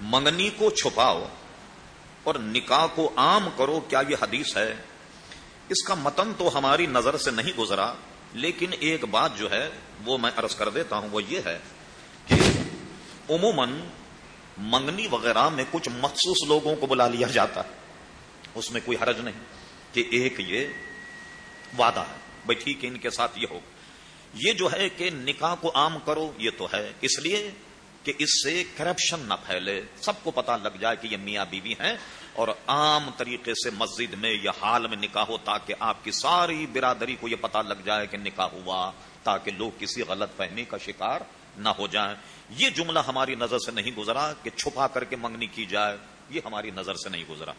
منگنی کو چھپاؤ اور نکاح کو عام کرو، کیا یہ حدیث ہے؟ اس کا متن تو ہماری نظر سے نہیں گزرا، لیکن ایک بات جو ہے، وہ میں عرض کر دیتا ہوں، وہ یہ ہے کہ عموماً منگنی وغیرہ میں کچھ مخصوص لوگوں کو بلا لیا جاتا ہے۔ اس میں کوئی حرج نہیں کہ ایک یہ وعدہ ہے بھائی ٹھیک ہے، ان کے ساتھ یہ ہو۔ یہ جو ہے کہ نکاح کو عام کرو، یہ تو ہے۔ اس لیے کہ اس سے کرپشن نہ پھیلے۔ سب کو پتا لگ جائے کہ یہ میاں بیوی ہیں اور عام طریقے سے مسجد میں یا حال میں نکاح ہو تاکہ آپ کی ساری برادری کو یہ پتا لگ جائے کہ نکاح ہوا تاکہ لوگ کسی غلط فہمی کا شکار نہ ہو جائیں۔ یہ جملہ ہماری نظر سے نہیں گزرا کہ چھپا کر کے منگنی کی جائے، یہ ہماری نظر سے نہیں گزرا۔